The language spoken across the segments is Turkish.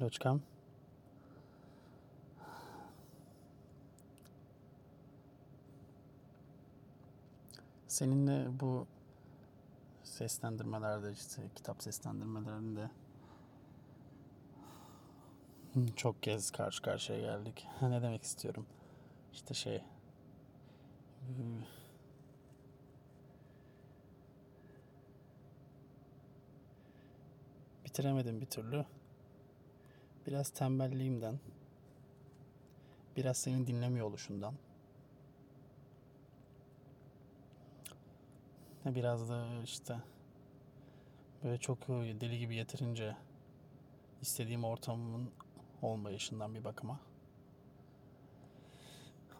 Loçkam. Seninle bu seslendirmelerde işte kitap seslendirmelerinde çok kez karşı karşıya geldik. Ne demek istiyorum? İşte şey bitiremedim bir türlü. Biraz tembelliğimden, biraz senin dinlemiyor oluşundan, biraz da işte böyle çok deli gibi yeterince istediğim ortamın olmayışından bir bakıma.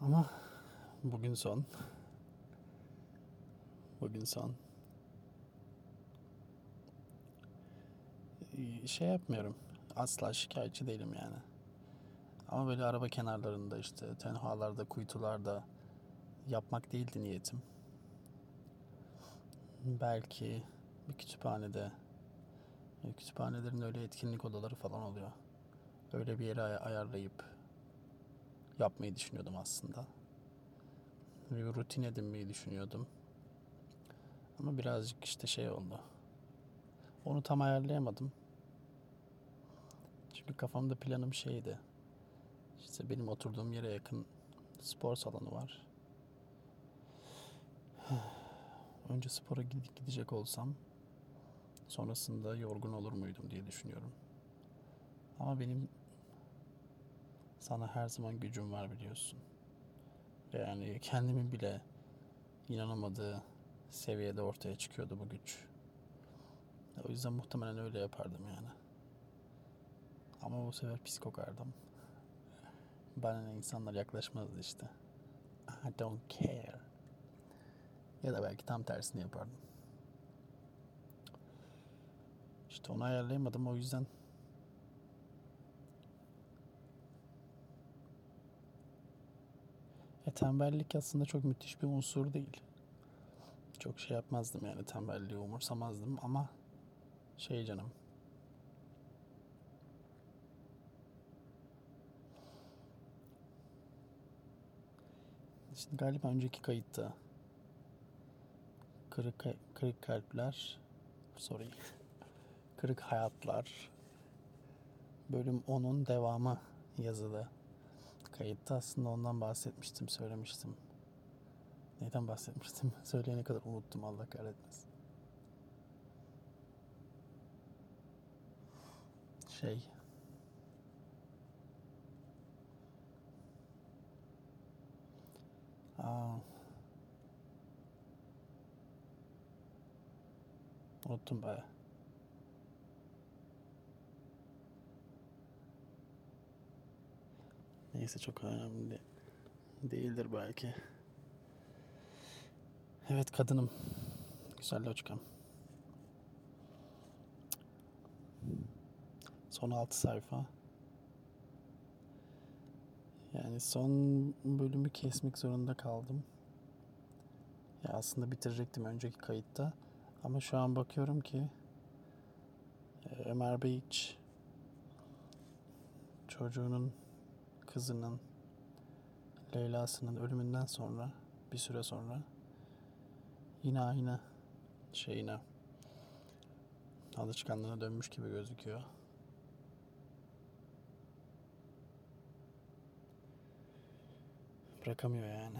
Ama bugün son. Bugün son. Şey yapmıyorum. Asla şikayetçi değilim yani. Ama böyle araba kenarlarında işte tenhalarda, kuytularda yapmak değildi niyetim. Belki bir kütüphanede kütüphanelerin öyle etkinlik odaları falan oluyor. Öyle bir yere ayarlayıp yapmayı düşünüyordum aslında. Bir rutin edinmeyi düşünüyordum. Ama birazcık işte şey oldu. Onu tam ayarlayamadım. Çünkü kafamda planım şeydi. İşte benim oturduğum yere yakın spor salonu var. Önce spora gidecek olsam sonrasında yorgun olur muydum diye düşünüyorum. Ama benim sana her zaman gücüm var biliyorsun. Yani kendimin bile inanamadığı seviyede ortaya çıkıyordu bu güç. O yüzden muhtemelen öyle yapardım yani. Ama bu sefer pis kokardım. Bana insanlar yaklaşmazdı işte. I don't care. Ya da belki tam tersini yapardım. İşte onu ayarlayamadım o yüzden E, tembellik aslında çok müthiş bir unsur değil. Çok şey yapmazdım yani tembelliği umursamazdım ama şey canım. Şimdi galiba önceki kayıtta kırık kırık kalpler sorry kırık hayatlar bölüm 10'un devamı yazılı kayıtta aslında ondan bahsetmiştim, söylemiştim. Neyden bahsetmiştim? Söyleyene kadar unuttum Allah kahretmesin. Şey. Aa. Unuttum baya. Neyse çok önemli değildir belki. Evet kadınım. Güzel loçkam. Son 6 sayfa. Yani son bölümü kesmek zorunda kaldım. Ya aslında bitirecektim önceki kayıtta. Ama şu an bakıyorum ki e, Ömer Bey hiç çocuğunun kızının Leyla'sının ölümünden sonra bir süre sonra yine aynı şeyine alışkanlığına dönmüş gibi gözüküyor. Bırakamıyor yani.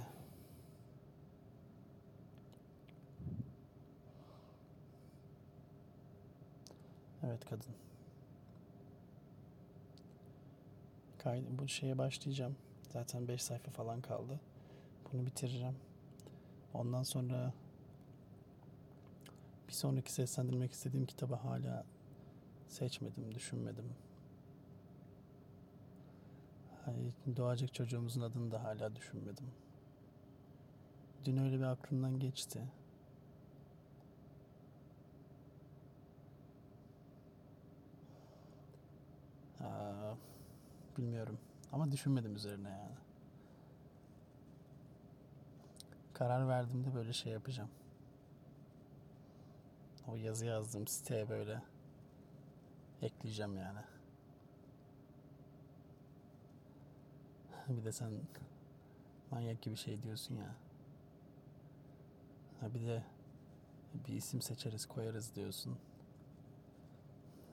Evet kadın. kaydı, bu şeye başlayacağım. Zaten 5 sayfa falan kaldı. Bunu bitireceğim. Ondan sonra bir sonraki seslendirmek istediğim kitabı hala seçmedim, düşünmedim. Hani doğacak çocuğumuzun adını da hala düşünmedim. Dün öyle bir aklımdan geçti. Aa, bilmiyorum. Ama düşünmedim üzerine yani. Karar verdiğimde böyle şey yapacağım. O yazı yazdığım siteye böyle ekleyeceğim yani. Bir de sen manyak gibi şey diyorsun ya. Ha bir de bir isim seçeriz koyarız diyorsun.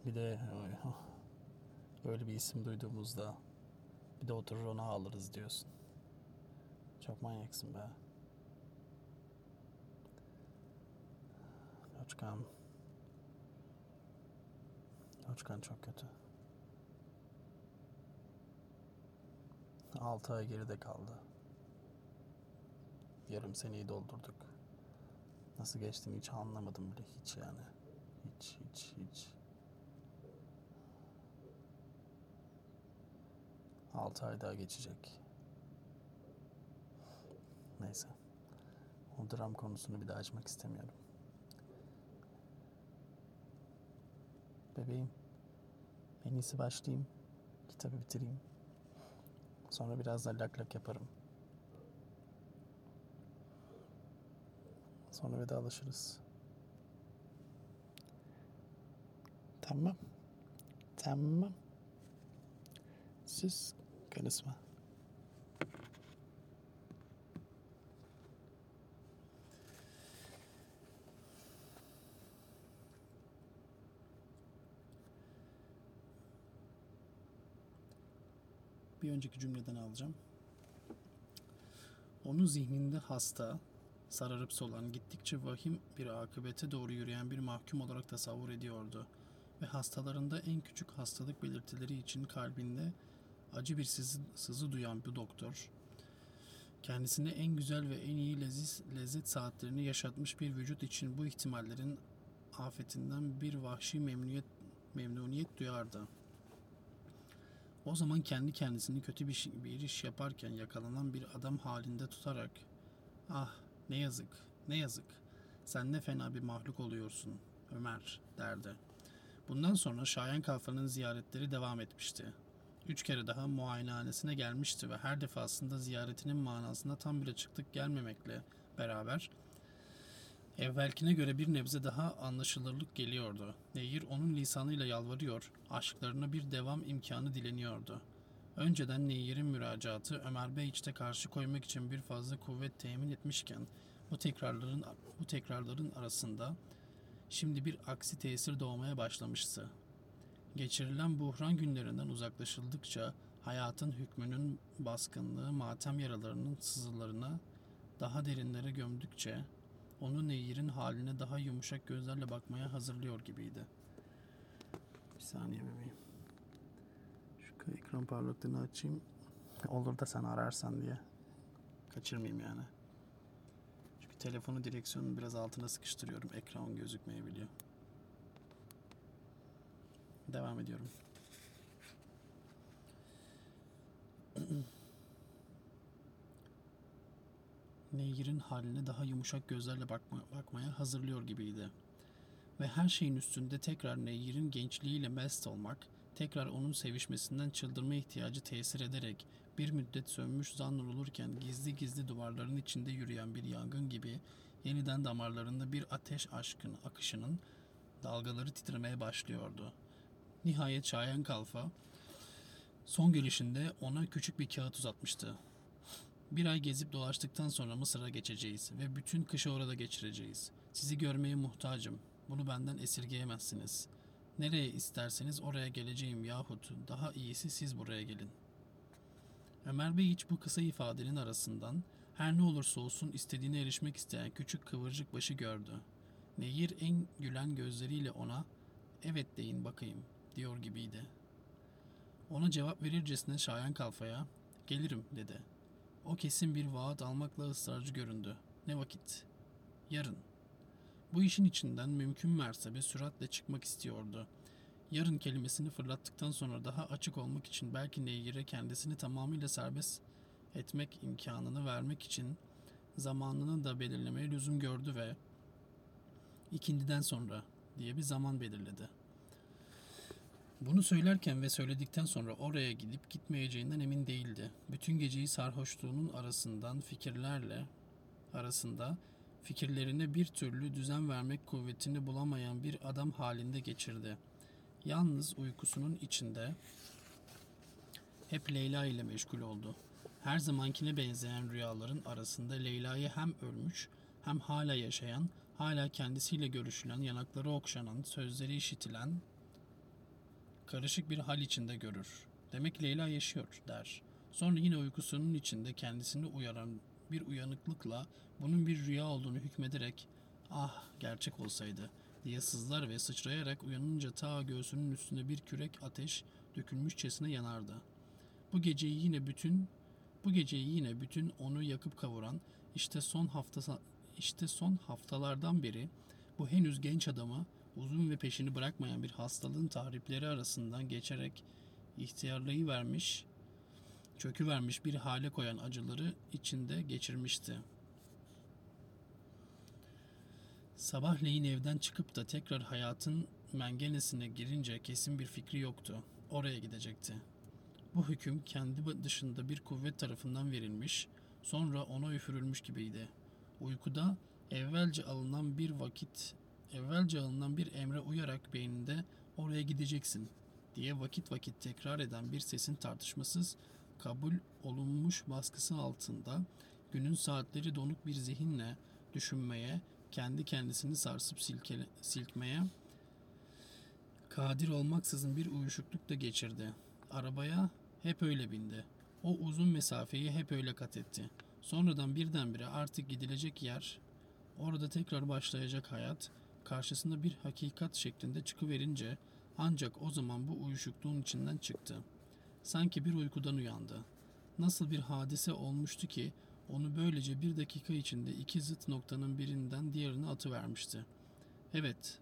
Bir de öyle bir isim duyduğumuzda bir de oturur onu alırız diyorsun. Çok manyaksın be. Özkan. Özkan çok kötü. 6 ay geride kaldı. Yarım seneyi doldurduk. Nasıl geçtiğini hiç anlamadım bile hiç yani. Hiç hiç hiç. 6 ay daha geçecek. Neyse. O dram konusunu bir daha açmak istemiyorum. Bebeğim. En iyisi başlayayım. Kitabı bitireyim. Sonra biraz da lak lak yaparım. Sonra vedalaşırız. Tamam. Tamam. Sus. Konuşma. Bir önceki cümleden alacağım. Onun zihninde hasta, sararıp solan, gittikçe vahim bir akıbete doğru yürüyen bir mahkum olarak tasavvur ediyordu. Ve hastalarında en küçük hastalık belirtileri için kalbinde acı bir sızı, sızı duyan bu doktor, kendisine en güzel ve en iyi leziz, lezzet saatlerini yaşatmış bir vücut için bu ihtimallerin afetinden bir vahşi memnuniyet, memnuniyet duyardı. O zaman kendi kendisini kötü bir, bir iş yaparken yakalanan bir adam halinde tutarak ah ne yazık ne yazık sen ne fena bir mahluk oluyorsun Ömer derdi. Bundan sonra Şayan Kalfa'nın ziyaretleri devam etmişti. Üç kere daha muayenehanesine gelmişti ve her defasında ziyaretinin manasına tam bir açıklık gelmemekle beraber evvelkine göre bir nebze daha anlaşılırlık geliyordu. Nehir onun lisanıyla yalvarıyor, aşklarına bir devam imkanı dileniyordu. Önceden Nehir'in müracaatı Ömer Bey içte karşı koymak için bir fazla kuvvet temin etmişken bu tekrarların bu tekrarların arasında şimdi bir aksi tesir doğmaya başlamıştı. Geçirilen buhran günlerinden uzaklaşıldıkça hayatın hükmünün baskınlığı matem yaralarının sızılarına daha derinlere gömdükçe onu Nehir'in haline daha yumuşak gözlerle bakmaya hazırlıyor gibiydi. Bir saniye bebeğim. Şu ekran parlaklığını açayım. Olur da sen ararsan diye. Kaçırmayayım yani. Çünkü telefonu direksiyonun biraz altına sıkıştırıyorum. Ekran gözükmeyebiliyor. Devam ediyorum. Nehir'in haline daha yumuşak gözlerle bakma, bakmaya hazırlıyor gibiydi. Ve her şeyin üstünde tekrar Nehir'in gençliğiyle mest olmak, tekrar onun sevişmesinden çıldırma ihtiyacı tesir ederek bir müddet sönmüş zannolurken gizli gizli duvarların içinde yürüyen bir yangın gibi yeniden damarlarında bir ateş aşkın akışının dalgaları titremeye başlıyordu. Nihayet Şayan Kalfa son gelişinde ona küçük bir kağıt uzatmıştı. Bir ay gezip dolaştıktan sonra Mısır'a geçeceğiz ve bütün kışı orada geçireceğiz. Sizi görmeye muhtacım. Bunu benden esirgeyemezsiniz. Nereye isterseniz oraya geleceğim yahut daha iyisi siz buraya gelin. Ömer Bey hiç bu kısa ifadenin arasından her ne olursa olsun istediğine erişmek isteyen küçük kıvırcık başı gördü. Nehir en gülen gözleriyle ona evet deyin bakayım diyor gibiydi. Ona cevap verircesine Şayan Kalfa'ya gelirim dedi. O kesin bir vaat almakla ısrarcı göründü. Ne vakit? Yarın. Bu işin içinden mümkün mertebe süratle çıkmak istiyordu. Yarın kelimesini fırlattıktan sonra daha açık olmak için belki Nehir'e kendisini tamamıyla serbest etmek imkanını vermek için zamanını da belirlemeye lüzum gördü ve ikindiden sonra diye bir zaman belirledi. Bunu söylerken ve söyledikten sonra oraya gidip gitmeyeceğinden emin değildi. Bütün geceyi sarhoşluğunun arasından fikirlerle arasında fikirlerine bir türlü düzen vermek kuvvetini bulamayan bir adam halinde geçirdi. Yalnız uykusunun içinde hep Leyla ile meşgul oldu. Her zamankine benzeyen rüyaların arasında Leyla'yı hem ölmüş hem hala yaşayan, hala kendisiyle görüşülen, yanakları okşanan, sözleri işitilen karışık bir hal içinde görür. Demek Leyla yaşıyor der. Sonra yine uykusunun içinde kendisini uyaran bir uyanıklıkla bunun bir rüya olduğunu hükmederek ah gerçek olsaydı diye sızlar ve sıçrayarak uyanınca ta göğsünün üstünde bir kürek ateş dökülmüşçesine yanardı. Bu geceyi yine bütün bu geceyi yine bütün onu yakıp kavuran işte son hafta işte son haftalardan beri bu henüz genç adamı uzun ve peşini bırakmayan bir hastalığın tahripleri arasından geçerek ihtiyarlayı vermiş, çökü vermiş bir hale koyan acıları içinde geçirmişti. Sabahleyin evden çıkıp da tekrar hayatın mengenesine girince kesin bir fikri yoktu. Oraya gidecekti. Bu hüküm kendi dışında bir kuvvet tarafından verilmiş, sonra ona üfürülmüş gibiydi. Uykuda evvelce alınan bir vakit, evvelce alınan bir emre uyarak beyninde oraya gideceksin diye vakit vakit tekrar eden bir sesin tartışmasız kabul olunmuş baskısı altında günün saatleri donuk bir zihinle düşünmeye, kendi kendisini sarsıp silkele, silkmeye kadir olmaksızın bir uyuşukluk da geçirdi. Arabaya hep öyle bindi. O uzun mesafeyi hep öyle kat etti. Sonradan birdenbire artık gidilecek yer, orada tekrar başlayacak hayat, karşısında bir hakikat şeklinde çıkıverince ancak o zaman bu uyuşukluğun içinden çıktı. Sanki bir uykudan uyandı. Nasıl bir hadise olmuştu ki onu böylece bir dakika içinde iki zıt noktanın birinden diğerine atıvermişti. Evet,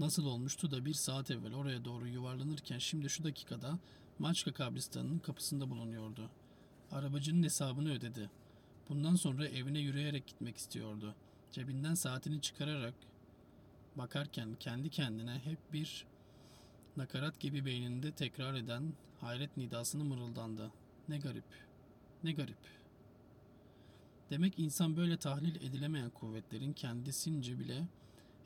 nasıl olmuştu da bir saat evvel oraya doğru yuvarlanırken şimdi şu dakikada Maçka kabristanının kapısında bulunuyordu. Arabacının hesabını ödedi. Bundan sonra evine yürüyerek gitmek istiyordu. Cebinden saatini çıkararak bakarken kendi kendine hep bir nakarat gibi beyninde tekrar eden hayret nidasını mırıldandı. Ne garip, ne garip. Demek insan böyle tahlil edilemeyen kuvvetlerin kendisince bile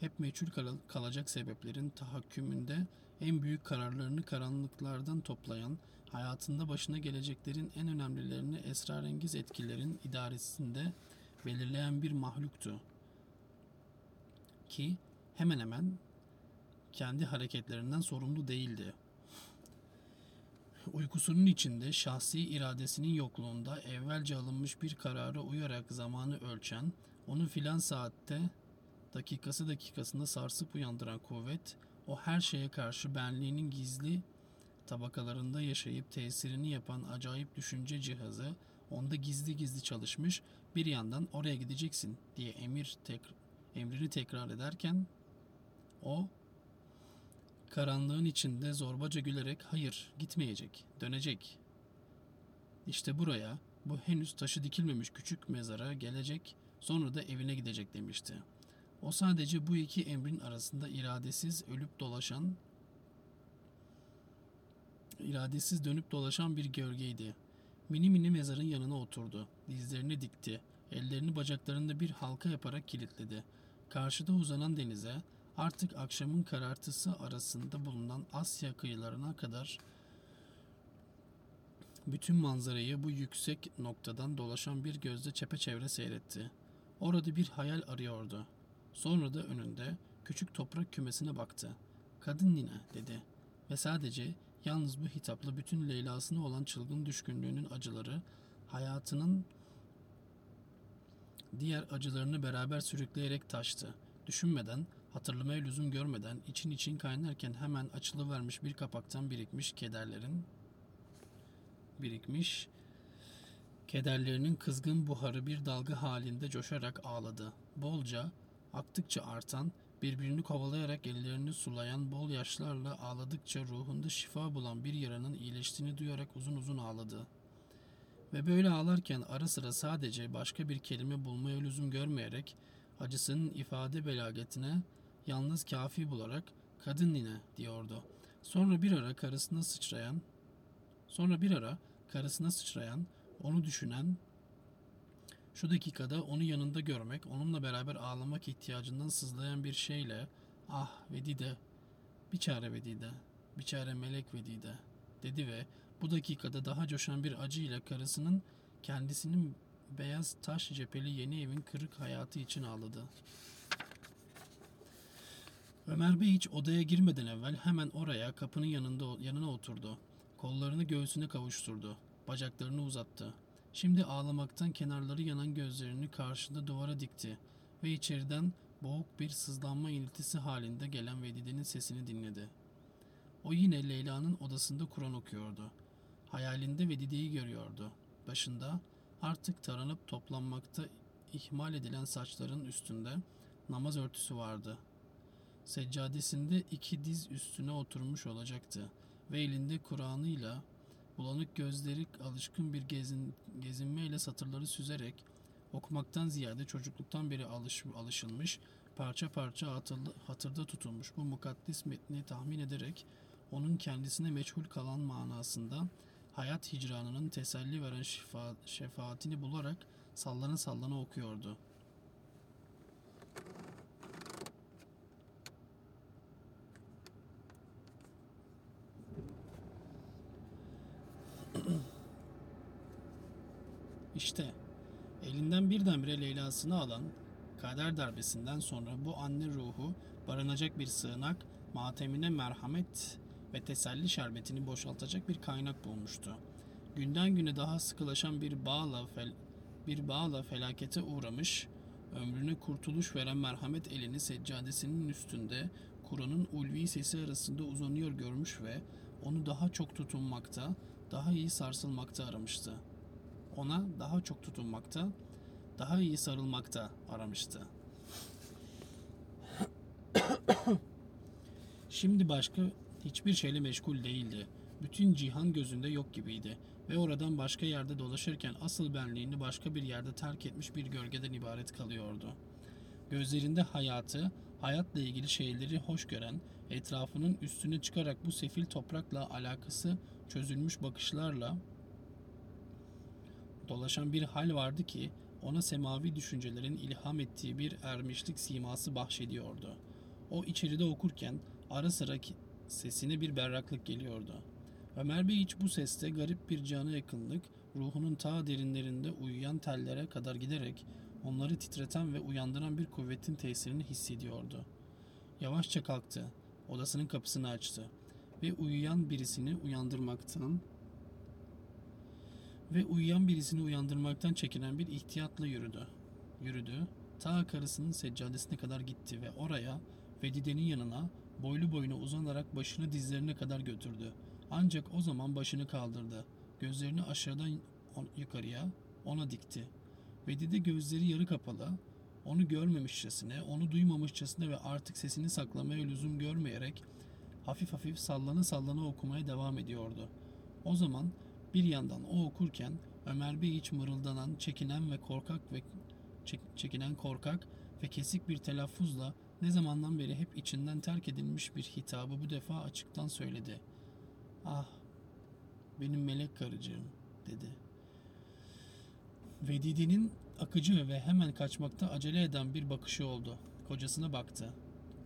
hep meçhul kalacak sebeplerin tahakkümünde en büyük kararlarını karanlıklardan toplayan, hayatında başına geleceklerin en önemlilerini esrarengiz etkilerin idaresinde belirleyen bir mahluktu. Ki hemen hemen kendi hareketlerinden sorumlu değildi. Uykusunun içinde şahsi iradesinin yokluğunda evvelce alınmış bir karara uyarak zamanı ölçen, onu filan saatte dakikası dakikasında sarsıp uyandıran kuvvet, o her şeye karşı benliğinin gizli tabakalarında yaşayıp tesirini yapan acayip düşünce cihazı onda gizli gizli çalışmış, bir yandan oraya gideceksin diye emir tek, emrini tekrar ederken o karanlığın içinde zorbaca gülerek hayır gitmeyecek, dönecek. İşte buraya, bu henüz taşı dikilmemiş küçük mezara gelecek, sonra da evine gidecek demişti. O sadece bu iki emrin arasında iradesiz ölüp dolaşan, iradesiz dönüp dolaşan bir gölgeydi. Mini mini mezarın yanına oturdu. Dizlerini dikti. Ellerini bacaklarında bir halka yaparak kilitledi. Karşıda uzanan denize, artık akşamın karartısı arasında bulunan Asya kıyılarına kadar bütün manzarayı bu yüksek noktadan dolaşan bir gözle çepeçevre seyretti. Orada bir hayal arıyordu. Sonra da önünde küçük toprak kümesine baktı. Kadın nine dedi ve sadece yalnız bu hitapla bütün Leyla'sına olan çılgın düşkünlüğünün acıları hayatının diğer acılarını beraber sürükleyerek taştı. Düşünmeden, hatırlamaya lüzum görmeden için için kaynarken hemen açılıvermiş bir kapaktan birikmiş kederlerin birikmiş kederlerinin kızgın buharı bir dalga halinde coşarak ağladı. Bolca aktıkça artan, birbirini kovalayarak ellerini sulayan bol yaşlarla ağladıkça ruhunda şifa bulan bir yaranın iyileştiğini duyarak uzun uzun ağladı. Ve böyle ağlarken ara sıra sadece başka bir kelime bulmaya lüzum görmeyerek acısının ifade belagetine yalnız kafi bularak kadın nine diyordu. Sonra bir ara karısına sıçrayan, sonra bir ara karısına sıçrayan, onu düşünen, şu dakikada onu yanında görmek, onunla beraber ağlamak ihtiyacından sızlayan bir şeyle ah Vedide, bir çare Vedide, bir çare melek Vedide dedi ve Bu dakikada daha coşan bir acıyla karısının kendisinin beyaz taş cepheli yeni evin kırık hayatı için ağladı. Ömer Bey hiç odaya girmeden evvel hemen oraya kapının yanında yanına oturdu. Kollarını göğsüne kavuşturdu. Bacaklarını uzattı. Şimdi ağlamaktan kenarları yanan gözlerini karşında duvara dikti ve içeriden boğuk bir sızlanma iniltisi halinde gelen Vedide'nin sesini dinledi. O yine Leyla'nın odasında Kur'an okuyordu. Hayalinde Vedide'yi görüyordu. Başında artık taranıp toplanmakta ihmal edilen saçların üstünde namaz örtüsü vardı. Seccadesinde iki diz üstüne oturmuş olacaktı ve elinde Kur'an'ıyla bulanık gözleri alışkın bir gezin, gezinmeyle satırları süzerek okumaktan ziyade çocukluktan beri alış, alışılmış, parça parça hatırlı, hatırda tutulmuş bu mukaddes metni tahmin ederek onun kendisine meçhul kalan manasında hayat hicranının teselli veren şifa, şefaatini bularak sallana sallana okuyordu. İşte elinden birdenbire Leyla'sını alan kader darbesinden sonra bu anne ruhu barınacak bir sığınak, matemine merhamet ve teselli şerbetini boşaltacak bir kaynak bulmuştu. Günden güne daha sıkılaşan bir bağla fel, bir bağla felakete uğramış, ömrüne kurtuluş veren merhamet elini seccadesinin üstünde Kur'an'ın ulvi sesi arasında uzanıyor görmüş ve onu daha çok tutunmakta, daha iyi sarsılmakta aramıştı. Ona daha çok tutunmakta, daha iyi sarılmakta aramıştı. Şimdi başka hiçbir şeyle meşgul değildi. Bütün cihan gözünde yok gibiydi ve oradan başka yerde dolaşırken asıl benliğini başka bir yerde terk etmiş bir gölgeden ibaret kalıyordu. Gözlerinde hayatı, hayatla ilgili şeyleri hoş gören, etrafının üstüne çıkarak bu sefil toprakla alakası çözülmüş bakışlarla dolaşan bir hal vardı ki ona semavi düşüncelerin ilham ettiği bir ermişlik siması bahşediyordu. O içeride okurken ara sıra sesine bir berraklık geliyordu. Ömer Bey hiç bu seste garip bir cana yakınlık, ruhunun ta derinlerinde uyuyan tellere kadar giderek onları titreten ve uyandıran bir kuvvetin tesirini hissediyordu. Yavaşça kalktı, odasının kapısını açtı ve uyuyan birisini uyandırmaktan ve uyuyan birisini uyandırmaktan çekinen bir ihtiyatla yürüdü. Yürüdü, ta karısının seccadesine kadar gitti ve oraya Vedide'nin yanına boylu boyuna uzanarak başını dizlerine kadar götürdü. Ancak o zaman başını kaldırdı. Gözlerini aşağıdan yukarıya ona dikti. Vedide gözleri yarı kapalı, onu görmemişçesine, onu duymamışçasına ve artık sesini saklamaya lüzum görmeyerek hafif hafif sallana sallana okumaya devam ediyordu. O zaman bir yandan o okurken Ömer Bey hiç mırıldanan, çekinen ve korkak ve çek, çekinen korkak ve kesik bir telaffuzla ne zamandan beri hep içinden terk edilmiş bir hitabı bu defa açıktan söyledi. Ah, benim melek karıcığım, dedi. Vedidi'nin akıcı ve hemen kaçmakta acele eden bir bakışı oldu. Kocasına baktı.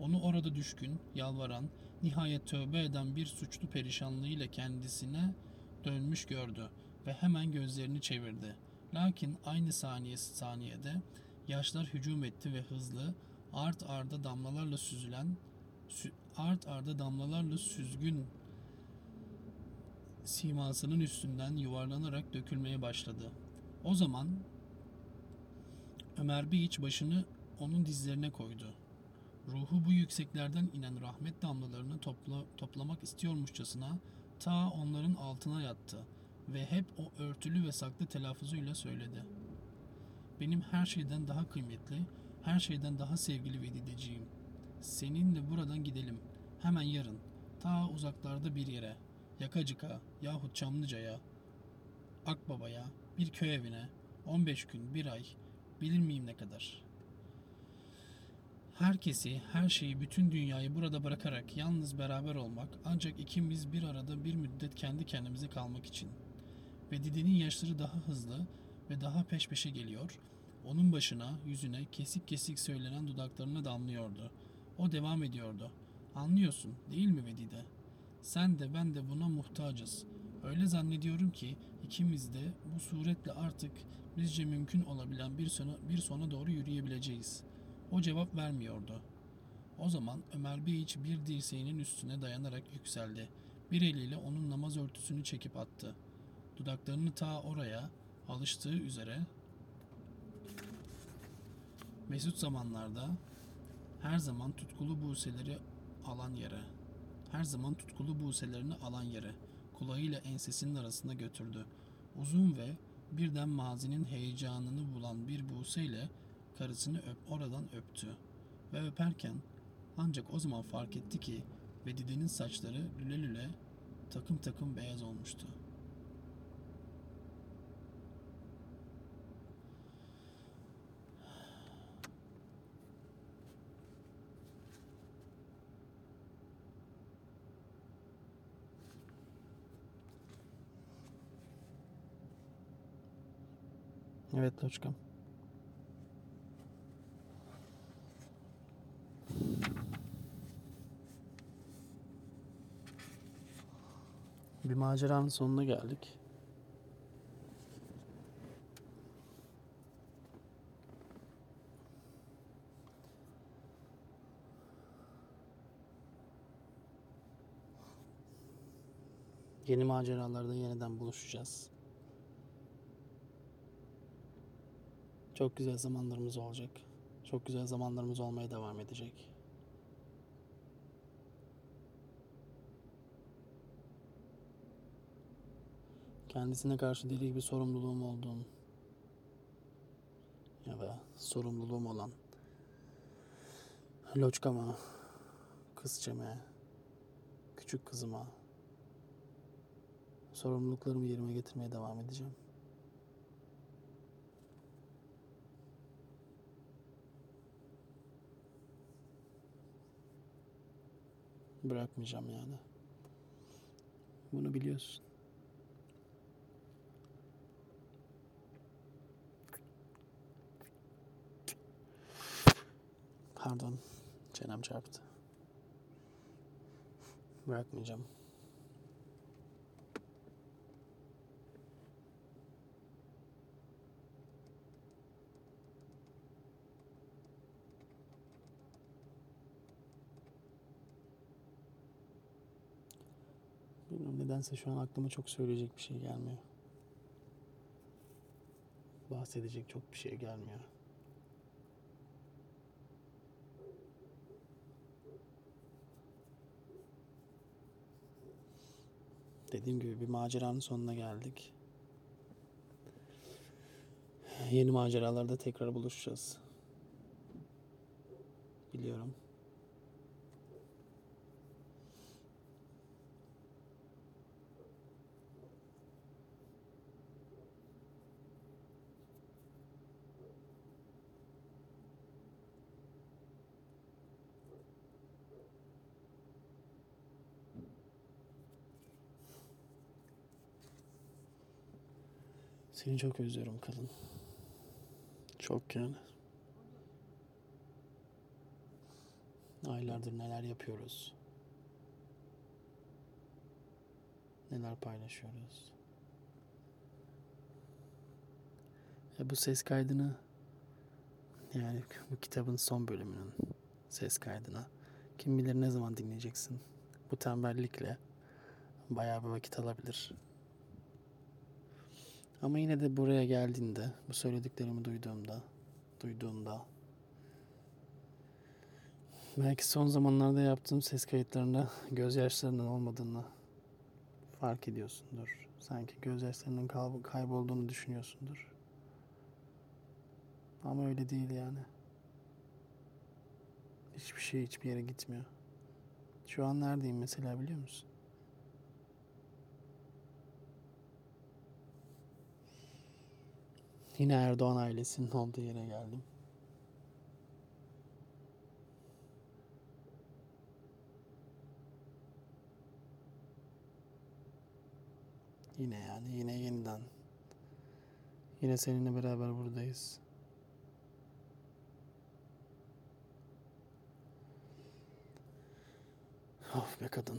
Onu orada düşkün, yalvaran, nihayet tövbe eden bir suçlu perişanlığıyla kendisine dönmüş gördü ve hemen gözlerini çevirdi. Lakin aynı saniye saniyede yaşlar hücum etti ve hızlı, art arda damlalarla süzülen, art arda damlalarla süzgün simasının üstünden yuvarlanarak dökülmeye başladı. O zaman Ömer Beyiç başını onun dizlerine koydu. Ruhu bu yükseklerden inen rahmet damlalarını topla, toplamak istiyormuşçasına ta onların altına yattı ve hep o örtülü ve saklı telaffuzuyla söyledi. Benim her şeyden daha kıymetli, her şeyden daha sevgili ve dideciğim. Seninle buradan gidelim. Hemen yarın. Ta uzaklarda bir yere. Yakacık'a yahut Çamlıca'ya. Akbaba'ya, bir köy evine. 15 gün, bir ay. Bilir miyim ne kadar?'' Herkesi, her şeyi, bütün dünyayı burada bırakarak yalnız beraber olmak ancak ikimiz bir arada bir müddet kendi kendimize kalmak için. Ve Didi'nin yaşları daha hızlı ve daha peş peşe geliyor. Onun başına, yüzüne kesik kesik söylenen dudaklarına damlıyordu. O devam ediyordu. Anlıyorsun değil mi Vedide? Sen de ben de buna muhtacız. Öyle zannediyorum ki ikimiz de bu suretle artık bizce mümkün olabilen bir sona, bir sona doğru yürüyebileceğiz. O cevap vermiyordu. O zaman Ömer Beyiç bir dirseğinin üstüne dayanarak yükseldi. Bir eliyle onun namaz örtüsünü çekip attı. Dudaklarını ta oraya, alıştığı üzere mesut zamanlarda her zaman tutkulu buseleri alan yere, her zaman tutkulu buselerini alan yere, kulağıyla ensesinin arasında götürdü. Uzun ve birden mazinin heyecanını bulan bir buseyle karısını öp, oradan öptü. Ve öperken ancak o zaman fark etti ki Vedide'nin saçları lüle lüle takım takım beyaz olmuştu. Evet Loçkam. Bir maceranın sonuna geldik. Yeni maceralarda yeniden buluşacağız. Çok güzel zamanlarımız olacak. Çok güzel zamanlarımız olmaya devam edecek. Kendisine karşı deli gibi sorumluluğum olduğum ya da sorumluluğum olan loçkama, kızçeme, küçük kızıma sorumluluklarımı yerime getirmeye devam edeceğim. Bırakmayacağım yani. Bunu biliyorsun. Pardon. Çenem çarptı. Bırakmayacağım. Bilmiyorum nedense şu an aklıma çok söyleyecek bir şey gelmiyor. Bahsedecek çok bir şey gelmiyor. Dediğim gibi bir maceranın sonuna geldik. Yeni maceralarda tekrar buluşacağız. Biliyorum. Seni çok özlüyorum kadın. Çok yani. Aylardır neler yapıyoruz. Neler paylaşıyoruz. Ya bu ses kaydını yani bu kitabın son bölümünün ses kaydını kim bilir ne zaman dinleyeceksin. Bu tembellikle bayağı bir vakit alabilir. Ama yine de buraya geldiğinde, bu söylediklerimi duyduğumda, duyduğunda belki son zamanlarda yaptığım ses kayıtlarında gözyaşlarının olmadığını fark ediyorsundur. Sanki gözyaşlarının kaybolduğunu düşünüyorsundur. Ama öyle değil yani. Hiçbir şey hiçbir yere gitmiyor. Şu an neredeyim mesela biliyor musun? Yine Erdoğan ailesinin olduğu yere geldim. Yine yani yine yeniden. Yine seninle beraber buradayız. Of be kadın.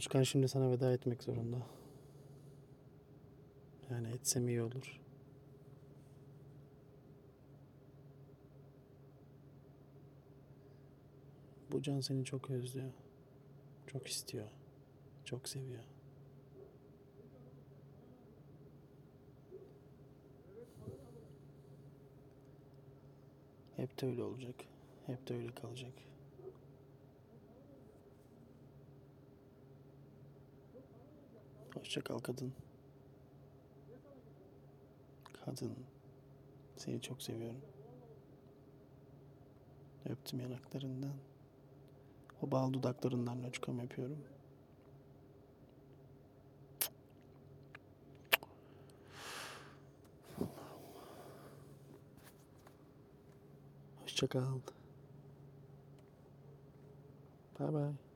Loçkan şimdi sana veda etmek zorunda. Yani etsem iyi olur. Bu can seni çok özlüyor. Çok istiyor. Çok seviyor. Hep de öyle olacak. Hep de öyle kalacak. Hoşça kal kadın. Kadın. Seni çok seviyorum. Öptüm yanaklarından. O bal dudaklarından loçkam yapıyorum. Hoşça kal. Bye bye.